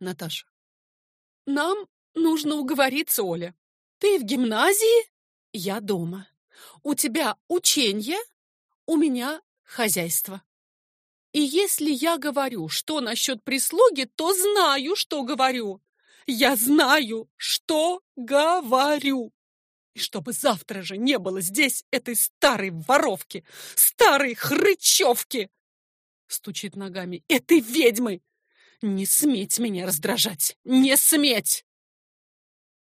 Наташа. Нам нужно уговориться, Оля. Ты в гимназии, я дома. У тебя ученье, у меня хозяйство. И если я говорю, что насчет прислуги, то знаю, что говорю. Я знаю, что говорю. И чтобы завтра же не было здесь этой старой воровки, старой хрычевки, стучит ногами, этой ведьмы. Не сметь меня раздражать, не сметь!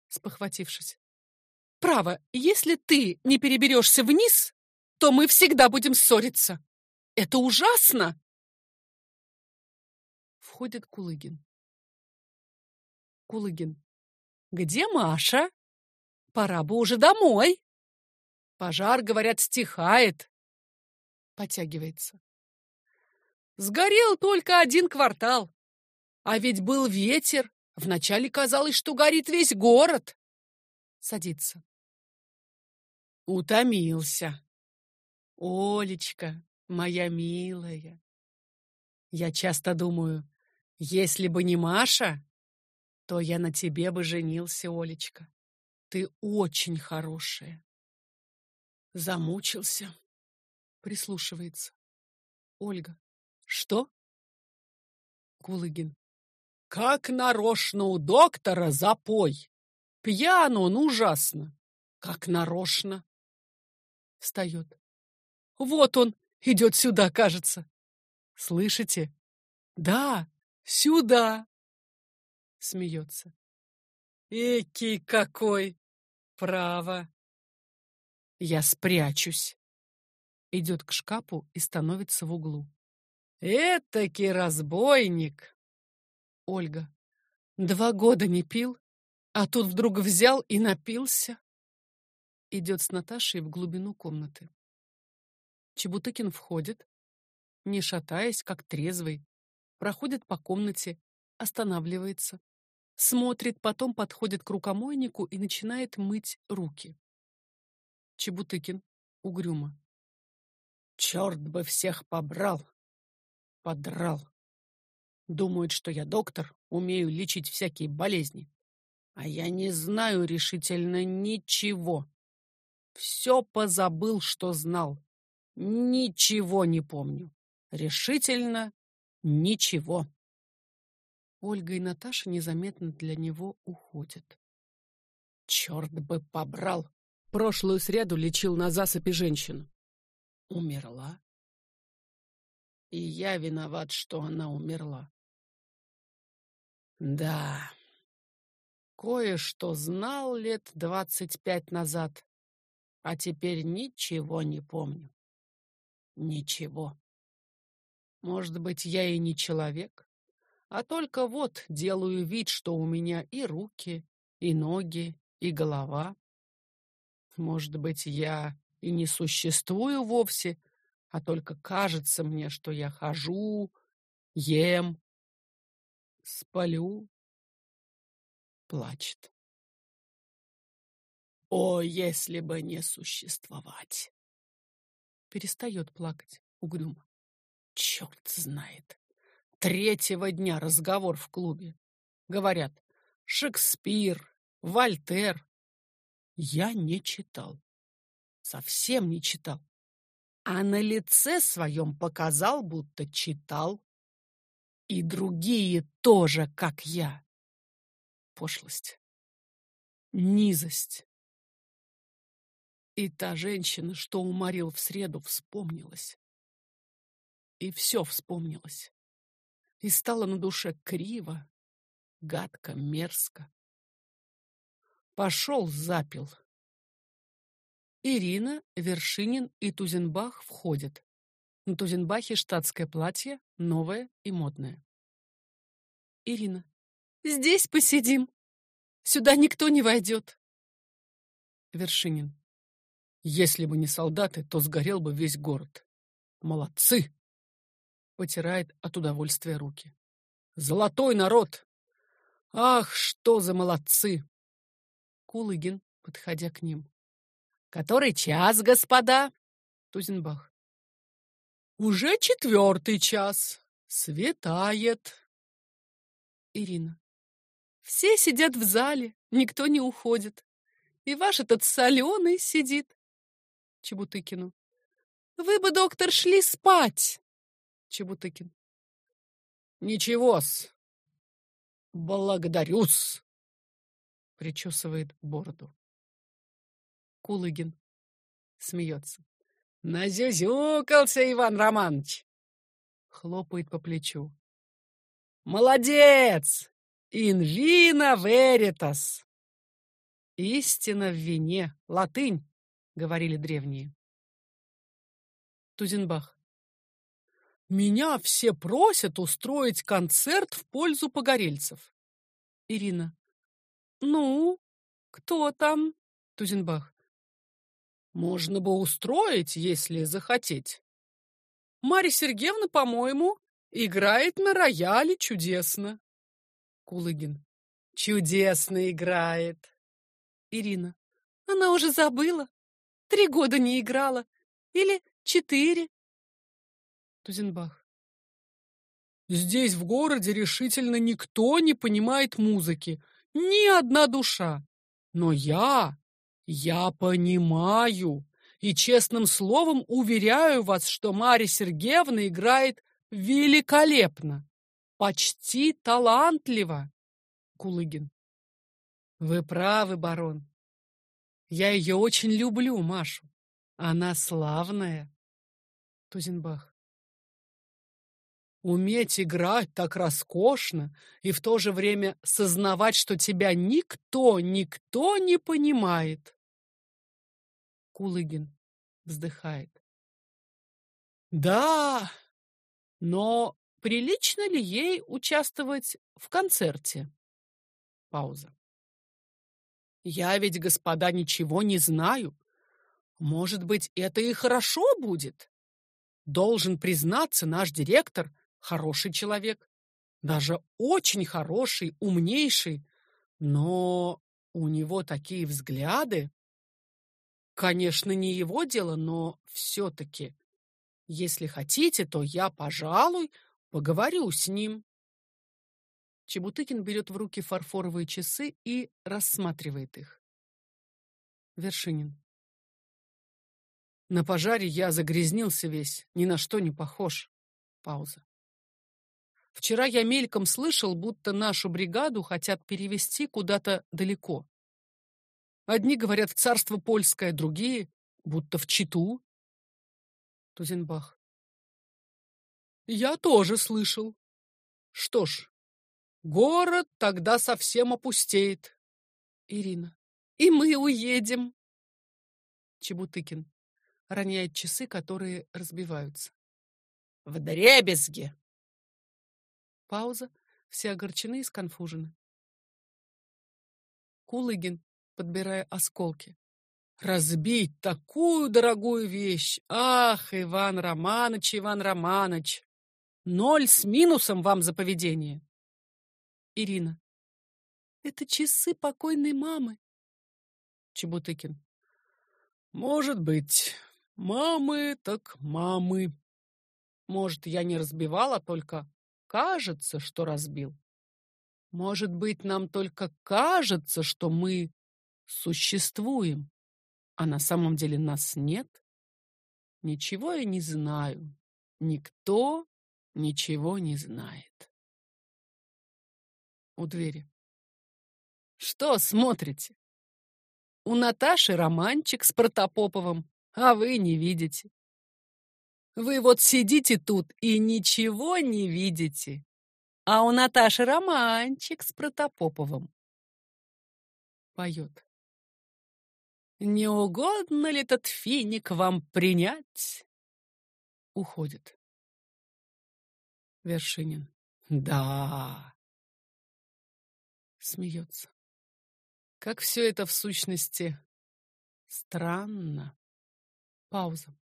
Спохватившись. Право, если ты не переберешься вниз, то мы всегда будем ссориться. Это ужасно! Входит Кулыгин. Кулыгин. Где Маша? Пора бы уже домой. Пожар, говорят, стихает. Потягивается. Сгорел только один квартал. А ведь был ветер. Вначале казалось, что горит весь город. Садится. Утомился. Олечка, моя милая. Я часто думаю, если бы не Маша, то я на тебе бы женился, Олечка. Ты очень хорошая. Замучился. Прислушивается. Ольга. Что? Кулыгин. Как нарочно у доктора запой. Пьян он ужасно. Как нарочно. Встает. Вот он идет сюда, кажется. Слышите? Да, сюда. Смеется. Экий какой! Право. Я спрячусь. Идет к шкафу и становится в углу. Этакий разбойник. Ольга. Два года не пил, а тут вдруг взял и напился. Идет с Наташей в глубину комнаты. Чебутыкин входит, не шатаясь, как трезвый, проходит по комнате, останавливается, смотрит, потом подходит к рукомойнику и начинает мыть руки. Чебутыкин угрюмо. Черт бы всех побрал! Подрал! Думают, что я доктор, умею лечить всякие болезни. А я не знаю решительно ничего. Все позабыл, что знал. Ничего не помню. Решительно ничего. Ольга и Наташа незаметно для него уходят. Черт бы побрал! Прошлую среду лечил на засыпи женщину. Умерла. И я виноват, что она умерла. Да, кое-что знал лет двадцать пять назад, а теперь ничего не помню. Ничего. Может быть, я и не человек, а только вот делаю вид, что у меня и руки, и ноги, и голова. Может быть, я и не существую вовсе, а только кажется мне, что я хожу, ем, сплю. Плачет. О, если бы не существовать! Перестает плакать угрюмо. Черт знает. Третьего дня разговор в клубе. Говорят, Шекспир, Вольтер. Я не читал. Совсем не читал. А на лице своем показал, будто читал. И другие тоже, как я. Пошлость. Низость. И та женщина, что уморил в среду, вспомнилась. И все вспомнилось и стало на душе криво, гадко, мерзко. Пошел, запил. Ирина, Вершинин и Тузенбах входят. На Тузенбахе штатское платье, новое и модное. Ирина. Здесь посидим. Сюда никто не войдет. Вершинин. Если бы не солдаты, то сгорел бы весь город. Молодцы! потирает от удовольствия руки. Золотой народ! Ах, что за молодцы! Кулыгин, подходя к ним. Который час, господа? Тузенбах. Уже четвертый час. Светает. Ирина. Все сидят в зале, никто не уходит. И ваш этот соленый сидит. Чебутыкину. Вы бы, доктор, шли спать. Чебутыкин. Ничего-с. Благодарю-с. Причесывает бороду. Кулыгин смеется. Назюзюкался Иван Романович. Хлопает по плечу. Молодец! Инвина веритас. Истина в вине. Латынь, говорили древние. Тузенбах. Меня все просят устроить концерт в пользу погорельцев. Ирина. Ну, кто там? Тузенбах. Можно бы устроить, если захотеть. Марья Сергеевна, по-моему, играет на рояле чудесно. Кулыгин. Чудесно играет. Ирина. Она уже забыла. Три года не играла. Или четыре. Тузенбах. Здесь, в городе, решительно никто не понимает музыки. Ни одна душа. Но я я понимаю и честным словом уверяю вас, что Марья Сергеевна играет великолепно, почти талантливо. Кулыгин. Вы правы, барон. Я ее очень люблю, Машу. Она славная. Тузенбах. Уметь играть так роскошно и в то же время сознавать, что тебя никто, никто не понимает. Кулыгин вздыхает. Да, но прилично ли ей участвовать в концерте? Пауза. Я ведь, господа, ничего не знаю. Может быть, это и хорошо будет. Должен признаться, наш директор хороший человек, даже очень хороший, умнейший, но у него такие взгляды. Конечно, не его дело, но все-таки, если хотите, то я, пожалуй, поговорю с ним. Чебутыкин берет в руки фарфоровые часы и рассматривает их. Вершинин. На пожаре я загрязнился весь, ни на что не похож. Пауза. Вчера я мельком слышал, будто нашу бригаду хотят перевести куда-то далеко. Одни говорят в царство польское, другие будто в Читу. Тузенбах. Я тоже слышал. Что ж, город тогда совсем опустеет. Ирина. И мы уедем. Чебутыкин роняет часы, которые разбиваются. В дребезги. Пауза. Все огорчены и сконфужены. Кулыгин подбирая осколки. Разбить такую дорогую вещь! Ах, Иван Романович, Иван Романович! Ноль с минусом вам за поведение. Ирина. Это часы покойной мамы. Чебутыкин. Может быть. Мамы так мамы. Может, я не разбивала, только кажется, что разбил. Может быть, нам только кажется, что мы существуем, а на самом деле нас нет? Ничего я не знаю. Никто ничего не знает. У двери. Что смотрите? У Наташи романчик с Протопоповым, а вы не видите. Вы вот сидите тут и ничего не видите. А у Наташи романчик с Протопоповым. Поет. Не угодно ли этот финик вам принять? Уходит. Вершинин. Да. Смеется. Как все это в сущности странно. Пауза.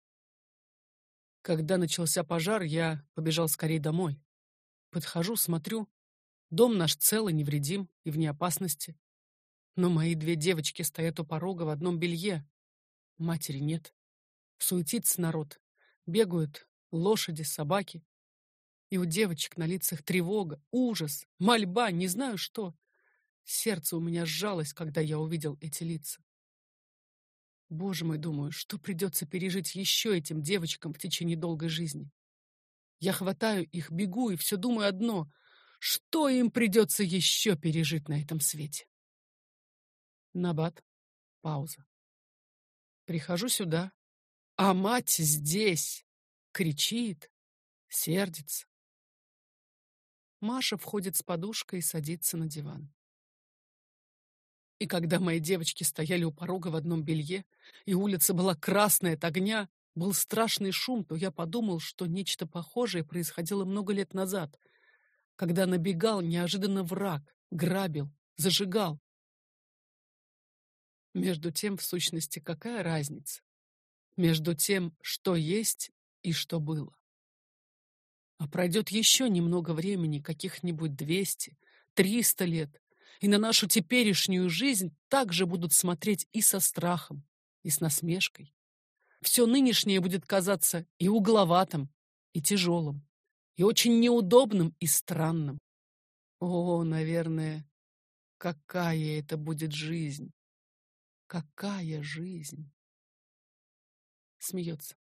Когда начался пожар, я побежал скорее домой. Подхожу, смотрю. Дом наш цел и невредим, и вне опасности. Но мои две девочки стоят у порога в одном белье. Матери нет. Суетится народ. Бегают лошади, собаки. И у девочек на лицах тревога, ужас, мольба, не знаю что. Сердце у меня сжалось, когда я увидел эти лица. Боже мой, думаю, что придется пережить еще этим девочкам в течение долгой жизни. Я хватаю их, бегу и все думаю одно — что им придется еще пережить на этом свете? Набат. Пауза. Прихожу сюда, а мать здесь. Кричит, сердится. Маша входит с подушкой и садится на диван. И когда мои девочки стояли у порога в одном белье, и улица была красная от огня, был страшный шум, то я подумал, что нечто похожее происходило много лет назад, когда набегал неожиданно враг, грабил, зажигал. Между тем, в сущности, какая разница? Между тем, что есть и что было. А пройдет еще немного времени, каких-нибудь двести, триста лет, и на нашу теперешнюю жизнь также будут смотреть и со страхом, и с насмешкой. Все нынешнее будет казаться и угловатым, и тяжелым и очень неудобным и странным. О, наверное, какая это будет жизнь! Какая жизнь! Смеется.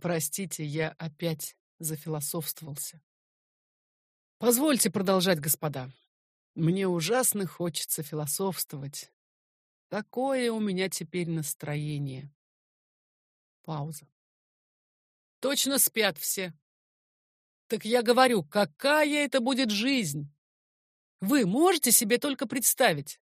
Простите, я опять зафилософствовался. Позвольте продолжать, господа. Мне ужасно хочется философствовать. Такое у меня теперь настроение. Пауза. Точно спят все. Так я говорю, какая это будет жизнь? Вы можете себе только представить.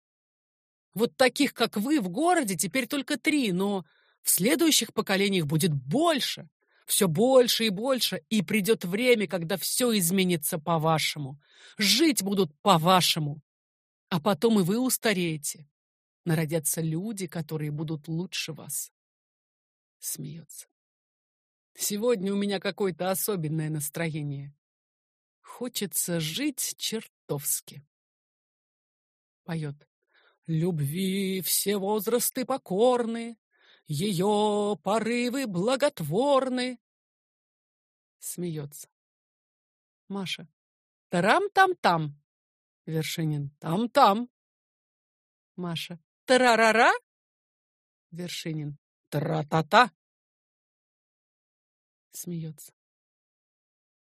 Вот таких, как вы, в городе теперь только три, но в следующих поколениях будет больше, все больше и больше, и придет время, когда все изменится по-вашему. Жить будут по-вашему. А потом и вы устареете. Народятся люди, которые будут лучше вас. Смеется. Сегодня у меня какое-то особенное настроение. Хочется жить чертовски. Поет. Любви все возрасты покорны, Ее порывы благотворны. Смеется. Маша. Тарам-там-там. Вершинин. Там-там. Маша. Тарарара. Вершинин. Тра-та-та. Смеется.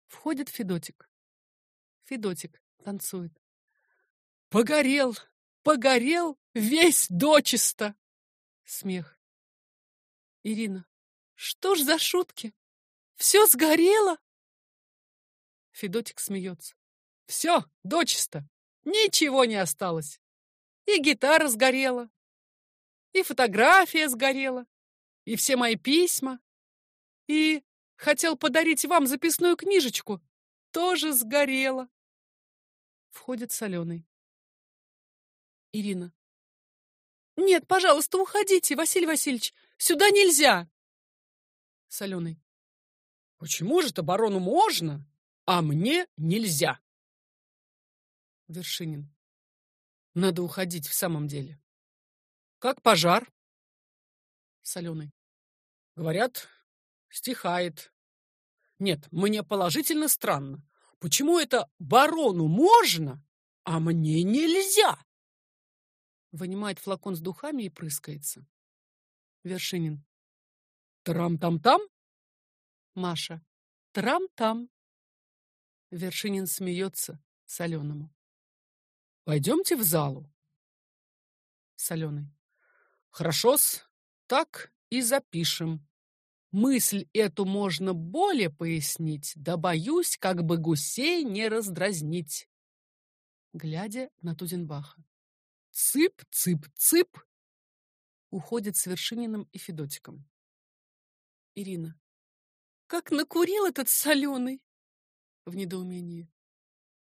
Входит Федотик. Федотик танцует. Погорел, погорел весь дочисто. Смех. Ирина. Что ж за шутки? Все сгорело? Федотик смеется. Все, дочисто. Ничего не осталось. И гитара сгорела, и фотография сгорела, и все мои письма, и Хотел подарить вам записную книжечку. Тоже сгорела. Входит Соленый. Ирина. Нет, пожалуйста, уходите, Василий Васильевич. Сюда нельзя. Соленый. Почему же-то барону можно, а мне нельзя? Вершинин. Надо уходить в самом деле. Как пожар? Соленый. Говорят, стихает. Нет, мне положительно странно. Почему это барону можно, а мне нельзя? Вынимает флакон с духами и прыскается. Вершинин. Трам-там-там? Маша. Трам-там. Вершинин смеется соленому. Пойдемте в залу. Соленый. Хорошо-с, так и запишем. Мысль эту можно более пояснить, да боюсь, как бы гусей не раздразнить. Глядя на Тузенбаха. Цып, цып, цып. Уходит с Вершининым и Федотиком. Ирина. Как накурил этот соленый! В недоумении.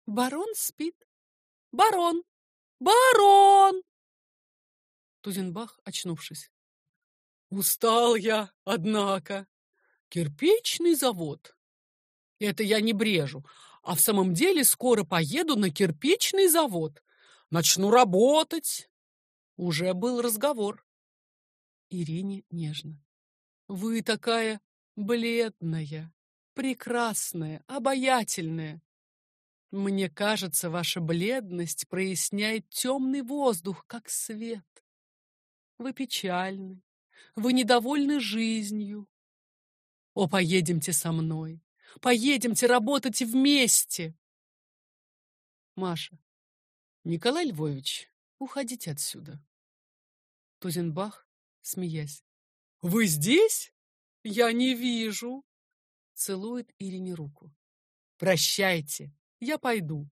Барон спит. Барон! Барон! Тузенбах, очнувшись. Устал я, однако. Кирпичный завод. Это я не брежу, а в самом деле скоро поеду на кирпичный завод. Начну работать. Уже был разговор. Ирине нежно. Вы такая бледная. прекрасная, обаятельная. Мне кажется, ваша бледность проясняет темный воздух, как свет. Вы печальны, вы недовольны жизнью. О, поедемте со мной, поедемте работать вместе. Маша. Николай Львович, уходите отсюда. Тузенбах, смеясь. Вы здесь? Я не вижу. Целует Ирине руку. Прощайте, я пойду.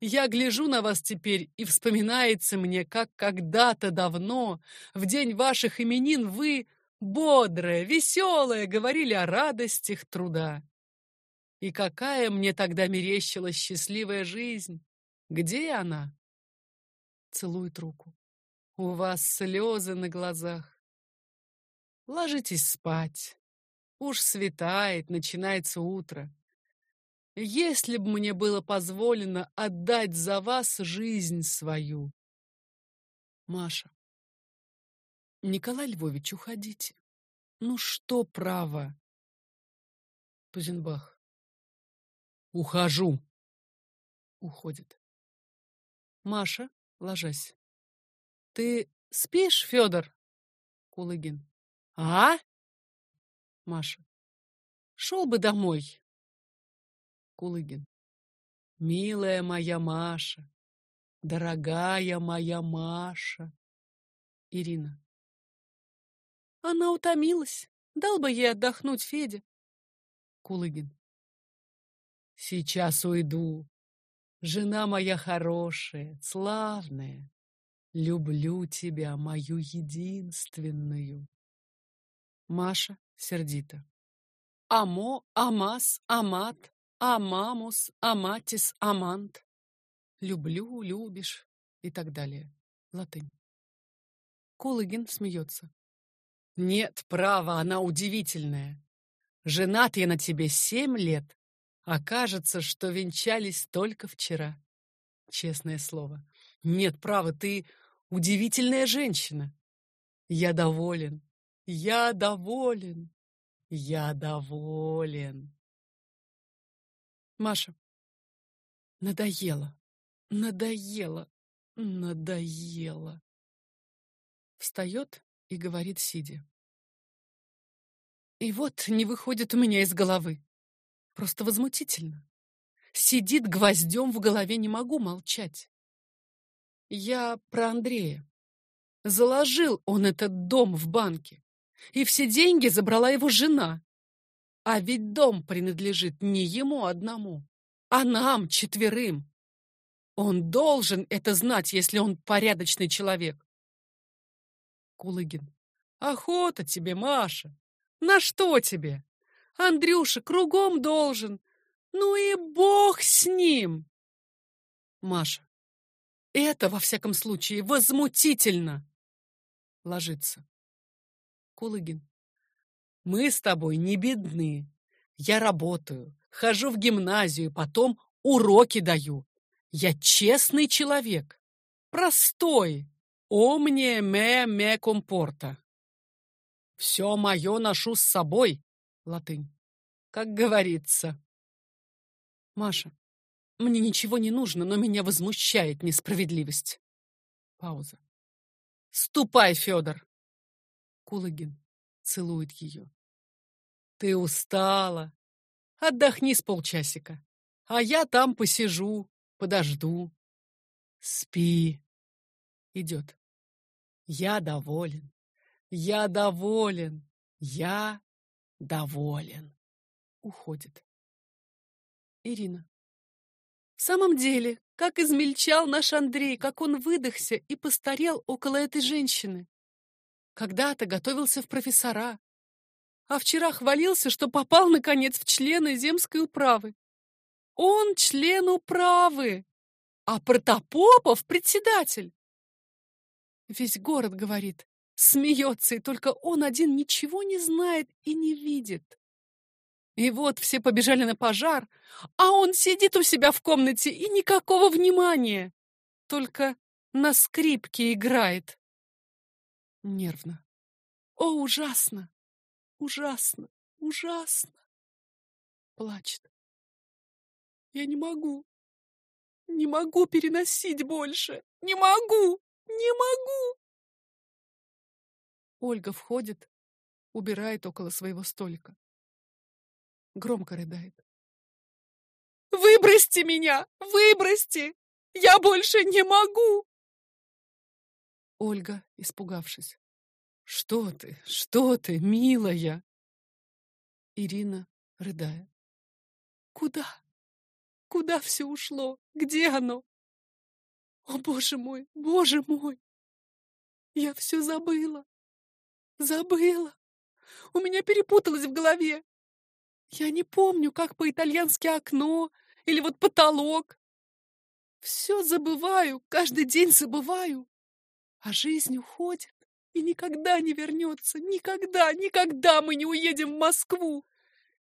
Я гляжу на вас теперь, и вспоминается мне, как когда-то давно, в день ваших именин, вы, бодрая, веселая, говорили о радостях труда. И какая мне тогда мерещилась счастливая жизнь! Где она? Целует руку. У вас слезы на глазах. Ложитесь спать. Уж светает, начинается утро. Если б мне было позволено отдать за вас жизнь свою. Маша. Николай Львович, уходите. Ну что право? Тузенбах. Ухожу. Уходит. Маша, ложась. Ты спишь, Федор? Кулыгин. А? Маша. Шел бы домой. Кулыгин. Милая моя Маша, дорогая моя Маша. Ирина. Она утомилась. Дал бы ей отдохнуть, Федя. Кулыгин. Сейчас уйду. Жена моя хорошая, славная. Люблю тебя, мою единственную. Маша сердито. Амо, Амас, Амат, Амамус, Аматис, Амант. Люблю, любишь и так далее. Латынь. Кулыгин смеется. Нет, право, она удивительная. Женат я на тебе семь лет, а кажется, что венчались только вчера. Честное слово. Нет, право, ты удивительная женщина. Я доволен. Я доволен. Я доволен. Маша. Надоело. Надоело. Надоело. Встает и говорит, сидя. И вот не выходит у меня из головы. Просто возмутительно. Сидит гвоздем в голове, не могу молчать. Я про Андрея. Заложил он этот дом в банке, и все деньги забрала его жена. А ведь дом принадлежит не ему одному, а нам четверым. Он должен это знать, если он порядочный человек. Кулыгин. Охота тебе, Маша. На что тебе? Андрюша кругом должен. Ну и бог с ним. Маша. Это, во всяком случае, возмутительно. Ложится. Кулыгин. Мы с тобой не бедны. Я работаю, хожу в гимназию, потом уроки даю. Я честный человек. Простой. Омне ме ме компорта. Все мое ношу с собой. Латынь. Как говорится. Маша. Мне ничего не нужно, но меня возмущает несправедливость. Пауза. Ступай, Федор. Кулагин целует ее. Ты устала. Отдохни с полчасика. А я там посижу, подожду. Спи. Идет. Я доволен. Я доволен. Я доволен. Уходит. Ирина. В самом деле, как измельчал наш Андрей, как он выдохся и постарел около этой женщины. Когда-то готовился в профессора, а вчера хвалился, что попал, наконец, в члены земской управы. Он член управы, а Протопопов председатель. Весь город говорит, смеется, и только он один ничего не знает и не видит. И вот все побежали на пожар, а он сидит у себя в комнате и никакого внимания. Только на скрипке играет. Нервно. О, ужасно! Ужасно! Ужасно! Плачет. Я не могу. Не могу переносить больше. Не могу. Не могу. Ольга входит, убирает около своего столика. Громко рыдает. «Выбросьте меня! Выбросьте! Я больше не могу!» Ольга, испугавшись. «Что ты? Что ты, милая?» Ирина, рыдая. «Куда? Куда все ушло? Где оно? О, боже мой, боже мой! Я все забыла. Забыла. У меня перепуталось в голове. Я не помню, как по-итальянски окно или вот потолок. Все забываю, каждый день забываю. А жизнь уходит и никогда не вернется. Никогда, никогда мы не уедем в Москву.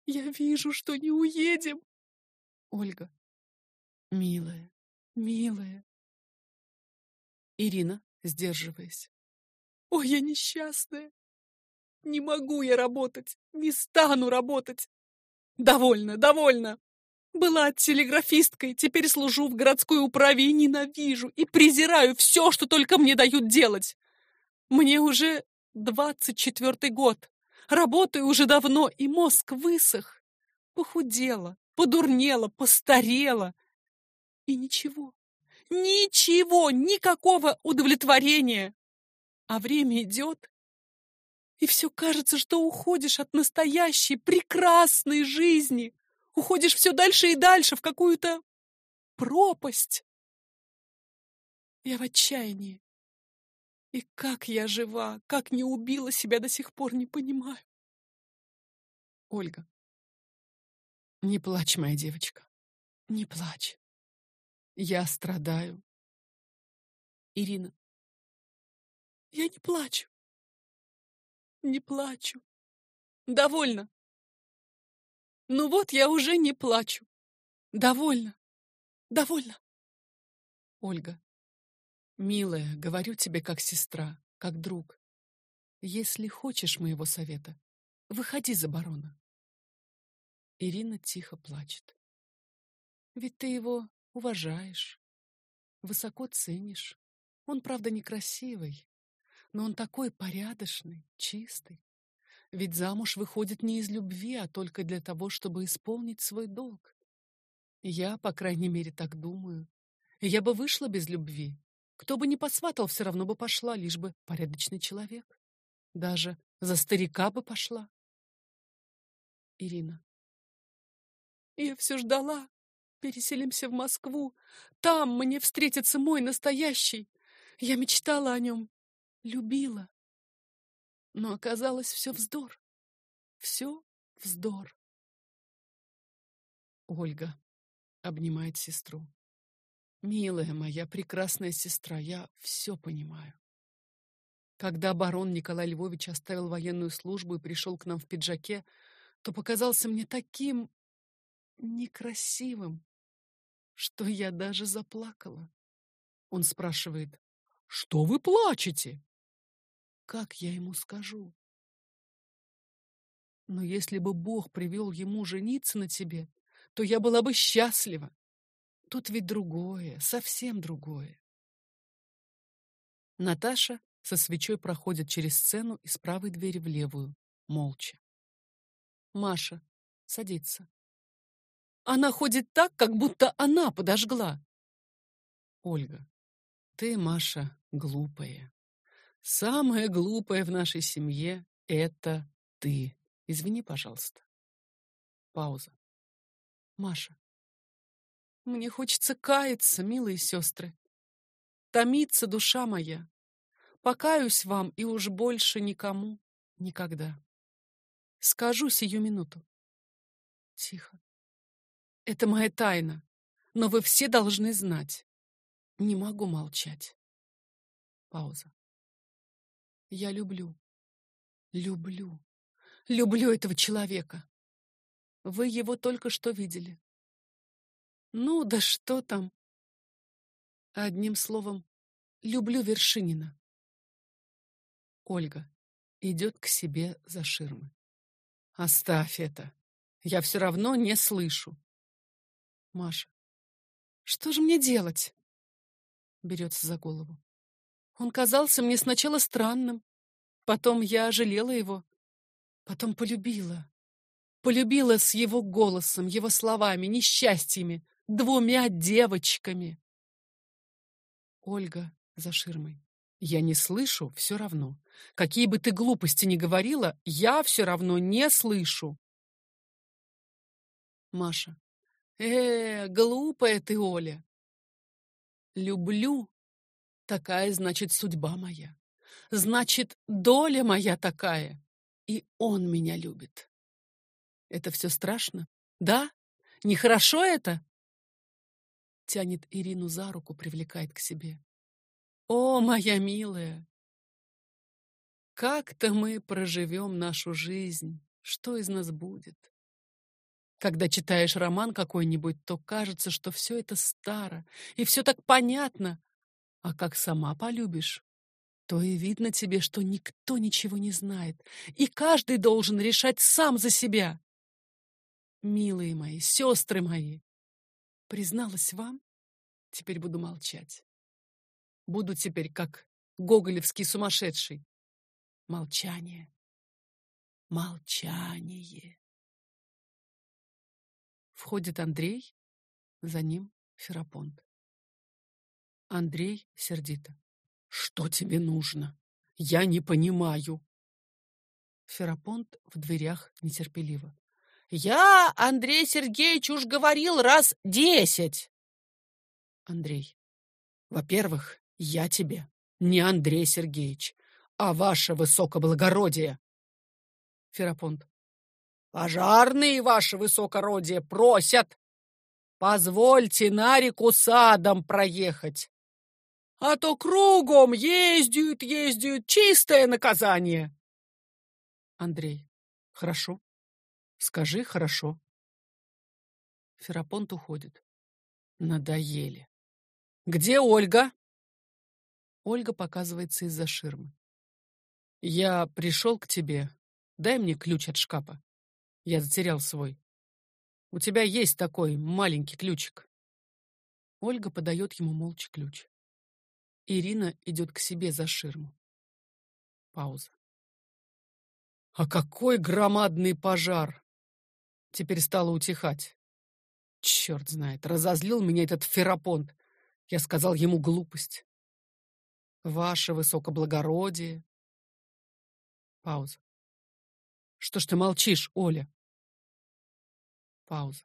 Я вижу, что не уедем. Ольга. Милая, милая. Ирина, сдерживаясь. Ой, я несчастная. Не могу я работать, не стану работать. Довольно, довольно. Была телеграфисткой, теперь служу в городской управе и ненавижу, и презираю все, что только мне дают делать. Мне уже двадцать четвертый год. Работаю уже давно, и мозг высох. Похудела, подурнела, постарела. И ничего, ничего, никакого удовлетворения. А время идет, и все кажется, что уходишь от настоящей, прекрасной жизни. Уходишь все дальше и дальше в какую-то пропасть. Я в отчаянии. И как я жива, как не убила себя до сих пор, не понимаю. Ольга. Не плачь, моя девочка. Не плачь. Я страдаю. Ирина. Я не плачу. Не плачу. Довольно. Ну вот я уже не плачу. Довольно. Довольно. Ольга. Милая, говорю тебе как сестра, как друг. Если хочешь моего совета, выходи за барона. Ирина тихо плачет. Ведь ты его уважаешь, высоко ценишь. Он, правда, некрасивый, но он такой порядочный, чистый. Ведь замуж выходит не из любви, а только для того, чтобы исполнить свой долг. Я, по крайней мере, так думаю. Я бы вышла без любви. Кто бы ни посватал, все равно бы пошла, лишь бы порядочный человек. Даже за старика бы пошла. Ирина. Я все ждала. Переселимся в Москву. Там мне встретится мой настоящий. Я мечтала о нем, любила. Но оказалось все вздор. Все вздор. Ольга обнимает сестру. Милая моя прекрасная сестра, я все понимаю. Когда барон Николай Львович оставил военную службу и пришел к нам в пиджаке, то показался мне таким некрасивым, что я даже заплакала. Он спрашивает, «Что вы плачете?» Как я ему скажу? Но если бы Бог привел ему жениться на тебе, то я была бы счастлива. Тут ведь другое, совсем другое. Наташа со свечой проходит через сцену из правой двери в левую, молча. Маша садится. Она ходит так, как будто она подожгла. Ольга, ты, Маша, глупая. Самое глупое в нашей семье — это ты. Извини, пожалуйста. Пауза. Маша. Мне хочется каяться, милые сестры. Томится душа моя. Покаюсь вам и уж больше никому никогда. Скажу сию минуту. Тихо. Это моя тайна, но вы все должны знать. Не могу молчать. Пауза. Я люблю, люблю, люблю этого человека. Вы его только что видели. Ну, да что там? Одним словом, люблю Вершинина. Ольга идет к себе за ширмы. Оставь это. Я все равно не слышу. Маша. Что же мне делать? Берется за голову. Он казался мне сначала странным, потом я жалела его, потом полюбила. Полюбила с его голосом, его словами, несчастьями, двумя девочками. Ольга за ширмой. Я не слышу, все равно. Какие бы ты глупости ни говорила, я все равно не слышу. Маша. Э, глупая ты, Оля. Люблю. Такая, значит, судьба моя. Значит, доля моя такая. И он меня любит. Это все страшно? Да? Нехорошо это? Тянет Ирину за руку, привлекает к себе. О, моя милая! Как-то мы проживем нашу жизнь, что из нас будет? Когда читаешь роман какой-нибудь, то кажется, что все это старо, и все так понятно. А как сама полюбишь, то и видно тебе, что никто ничего не знает, и каждый должен решать сам за себя. Милые мои, сестры мои, призналась вам, теперь буду молчать. Буду теперь как гоголевский сумасшедший. Молчание. Молчание. Входит Андрей, за ним Ферапонт. Андрей сердито. Что тебе нужно? Я не понимаю. Ферапонт в дверях нетерпеливо. Я, Андрей Сергеевич, уж говорил раз десять. Андрей. Во-первых, я тебе не Андрей Сергеевич, а ваше высокоблагородие. Ферапонт. Пожарные, ваше высокородие, просят. Позвольте на реку садом проехать. А то кругом ездят, ездят, чистое наказание. Андрей. Хорошо. Скажи хорошо. Ферапонт уходит. Надоели. Где Ольга? Ольга показывается из-за ширмы. «Я пришел к тебе. Дай мне ключ от шкафа. Я затерял свой. У тебя есть такой маленький ключик». Ольга подает ему молча ключ. Ирина идет к себе за ширму. Пауза. «А какой громадный пожар!» Теперь стало утихать. Черт знает, разозлил меня этот ферапонт. Я сказал ему глупость. Ваше высокоблагородие. Пауза. Что ж ты молчишь, Оля? Пауза.